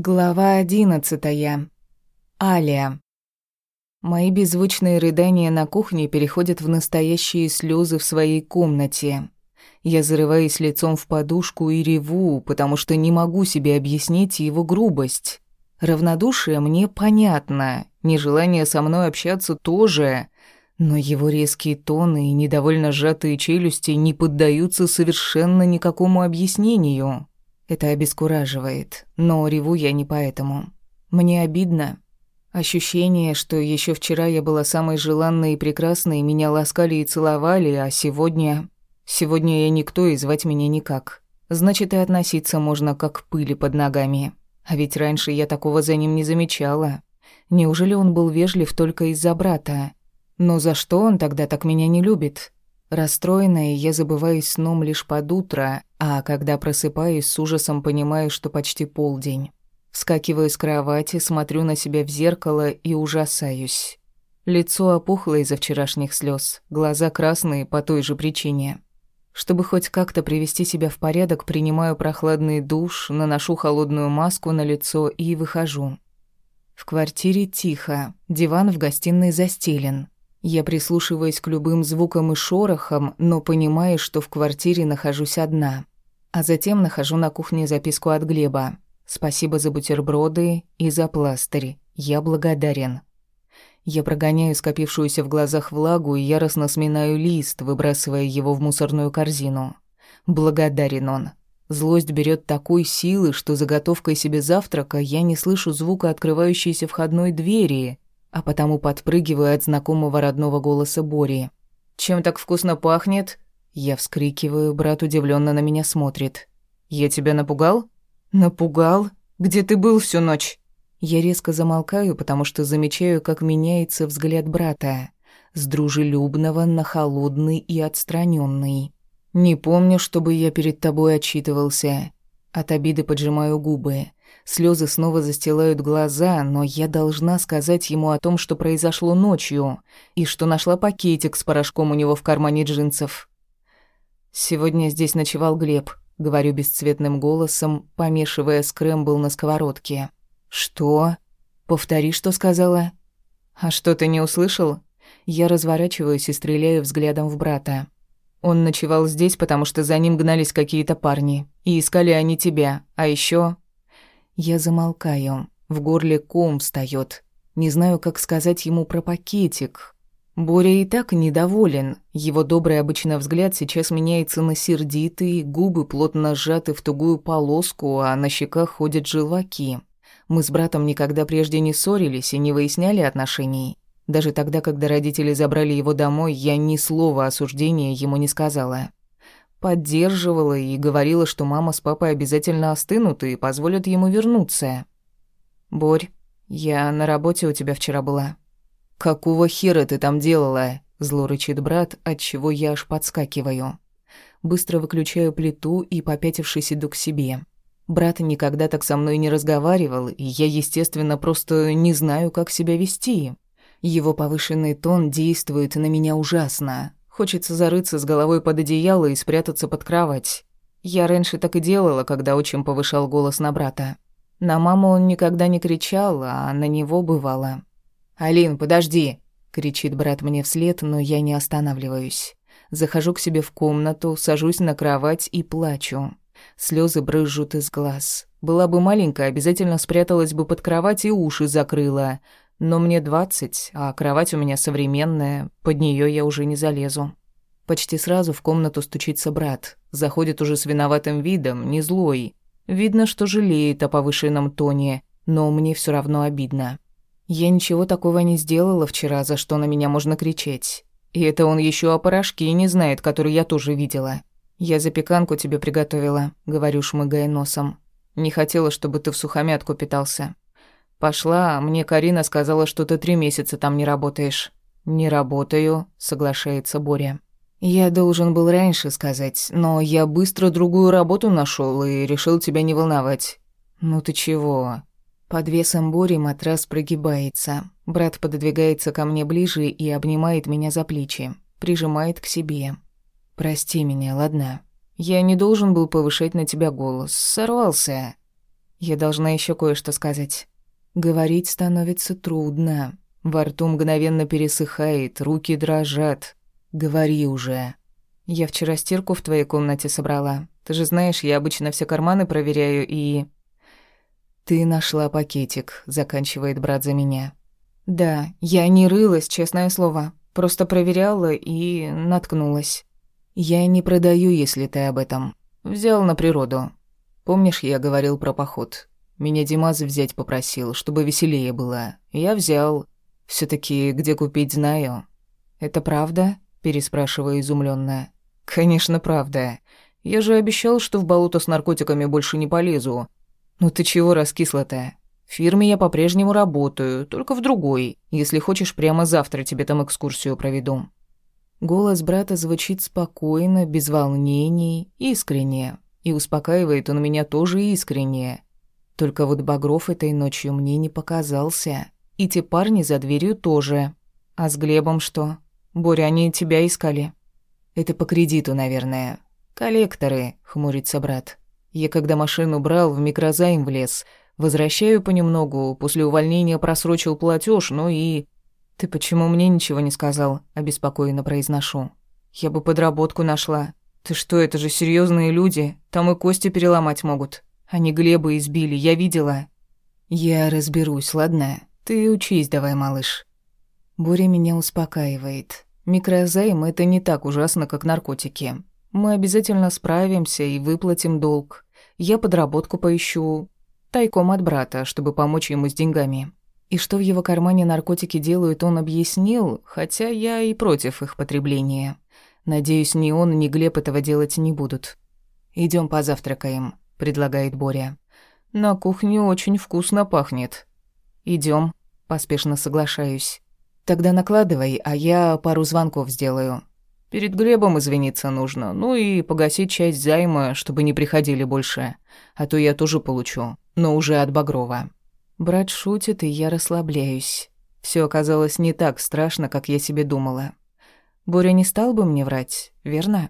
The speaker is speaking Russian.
Глава одиннадцатая. Аля. Мои беззвучные рыдания на кухне переходят в настоящие слезы в своей комнате. Я зарываюсь лицом в подушку и реву, потому что не могу себе объяснить его грубость. Равнодушие мне понятно, нежелание со мной общаться тоже, но его резкие тоны и недовольно сжатые челюсти не поддаются совершенно никакому объяснению. Это обескураживает, но реву я не поэтому. Мне обидно. Ощущение, что еще вчера я была самой желанной и прекрасной, меня ласкали и целовали, а сегодня... Сегодня я никто и звать меня никак. Значит, и относиться можно как к пыли под ногами. А ведь раньше я такого за ним не замечала. Неужели он был вежлив только из-за брата? Но за что он тогда так меня не любит? Расстроенная, я забываюсь сном лишь под утро, а когда просыпаюсь, с ужасом понимаю, что почти полдень. Вскакиваю с кровати, смотрю на себя в зеркало и ужасаюсь. Лицо опухло из-за вчерашних слез, глаза красные по той же причине. Чтобы хоть как-то привести себя в порядок, принимаю прохладный душ, наношу холодную маску на лицо и выхожу. В квартире тихо, диван в гостиной застелен. Я прислушиваюсь к любым звукам и шорохам, но понимаю, что в квартире нахожусь одна. А затем нахожу на кухне записку от Глеба. «Спасибо за бутерброды и за пластырь. Я благодарен». Я прогоняю скопившуюся в глазах влагу и яростно сминаю лист, выбрасывая его в мусорную корзину. Благодарен он. Злость берет такой силы, что заготовкой себе завтрака я не слышу звука открывающейся входной двери, а потому подпрыгиваю от знакомого родного голоса Бори. «Чем так вкусно пахнет?» Я вскрикиваю, брат удивленно на меня смотрит. «Я тебя напугал?» «Напугал? Где ты был всю ночь?» Я резко замолкаю, потому что замечаю, как меняется взгляд брата. С дружелюбного на холодный и отстраненный. «Не помню, чтобы я перед тобой отчитывался». От обиды поджимаю губы. Слезы снова застилают глаза, но я должна сказать ему о том, что произошло ночью, и что нашла пакетик с порошком у него в кармане джинсов. «Сегодня здесь ночевал Глеб», — говорю бесцветным голосом, помешивая скрэмбл на сковородке. «Что? Повтори, что сказала». «А что, ты не услышал?» Я разворачиваюсь и стреляю взглядом в брата. Он ночевал здесь, потому что за ним гнались какие-то парни. И искали они тебя. А еще я замолкаю. В горле ком встаёт. Не знаю, как сказать ему про пакетик. Боря и так недоволен. Его добрый обычно взгляд сейчас меняется на сердитый, губы плотно сжаты в тугую полоску, а на щеках ходят желваки. Мы с братом никогда прежде не ссорились и не выясняли отношений. Даже тогда, когда родители забрали его домой, я ни слова осуждения ему не сказала поддерживала и говорила, что мама с папой обязательно остынут и позволят ему вернуться. «Борь, я на работе у тебя вчера была». «Какого хера ты там делала?» – зло рычит брат, отчего я аж подскакиваю. Быстро выключаю плиту и, попятившись, иду к себе. Брат никогда так со мной не разговаривал, и я, естественно, просто не знаю, как себя вести. Его повышенный тон действует на меня ужасно, Хочется зарыться с головой под одеяло и спрятаться под кровать. Я раньше так и делала, когда отчим повышал голос на брата. На маму он никогда не кричал, а на него бывало. «Алин, подожди!» — кричит брат мне вслед, но я не останавливаюсь. Захожу к себе в комнату, сажусь на кровать и плачу. Слезы брызжут из глаз. Была бы маленькая, обязательно спряталась бы под кровать и уши закрыла. Но мне двадцать, а кровать у меня современная, под нее я уже не залезу. Почти сразу в комнату стучится брат. Заходит уже с виноватым видом, не злой. Видно, что жалеет о повышенном тоне, но мне все равно обидно. Я ничего такого не сделала вчера, за что на меня можно кричать. И это он еще о порошке не знает, который я тоже видела. Я запеканку тебе приготовила, говорю, шмыгая носом. Не хотела, чтобы ты в сухомятку питался. Пошла, а мне Карина сказала, что ты три месяца там не работаешь. Не работаю, соглашается Боря. Я должен был раньше сказать, но я быстро другую работу нашел и решил тебя не волновать. Ну ты чего? Под весом Бори матрас прогибается. Брат пододвигается ко мне ближе и обнимает меня за плечи, прижимает к себе. Прости меня, ладно? Я не должен был повышать на тебя голос. Сорвался. Я должна еще кое-что сказать. Говорить становится трудно. Во рту мгновенно пересыхает, руки дрожат. Говори уже. Я вчера стирку в твоей комнате собрала. Ты же знаешь, я обычно все карманы проверяю и... Ты нашла пакетик, заканчивает брат за меня. Да, я не рылась, честное слово. Просто проверяла и наткнулась. Я не продаю, если ты об этом. Взял на природу. Помнишь, я говорил про поход? Меня Димаз взять попросил, чтобы веселее было. Я взял. все таки где купить, знаю. Это правда? переспрашиваю изумленно. Конечно, правда. Я же обещал, что в болото с наркотиками больше не полезу. Ну ты чего раскисла-то? В фирме я по-прежнему работаю, только в другой. Если хочешь, прямо завтра тебе там экскурсию проведу». Голос брата звучит спокойно, без волнений, искренне. И успокаивает он меня тоже искренне. Только вот Багров этой ночью мне не показался. И те парни за дверью тоже. А с Глебом что? Боря, они тебя искали? Это по кредиту, наверное. Коллекторы, хмурится брат. Я когда машину брал, в микрозайм влез. Возвращаю понемногу, после увольнения просрочил платеж, ну и... Ты почему мне ничего не сказал? Обеспокоенно произношу. Я бы подработку нашла. Ты что, это же серьезные люди. Там и кости переломать могут. Они Глеба избили, я видела. Я разберусь, ладно? Ты учись давай, малыш. Боря меня успокаивает. Микрозайм — это не так ужасно, как наркотики. Мы обязательно справимся и выплатим долг. Я подработку поищу, тайком от брата, чтобы помочь ему с деньгами. И что в его кармане наркотики делают, он объяснил, хотя я и против их потребления. Надеюсь, ни он, ни Глеб этого делать не будут. Идем позавтракаем», — предлагает Боря. «На кухне очень вкусно пахнет». Идем, поспешно соглашаюсь. «Тогда накладывай, а я пару звонков сделаю. Перед Глебом извиниться нужно, ну и погасить часть займа, чтобы не приходили больше, а то я тоже получу, но уже от Багрова. Брат шутит, и я расслабляюсь. Все оказалось не так страшно, как я себе думала. Боря не стал бы мне врать, верно?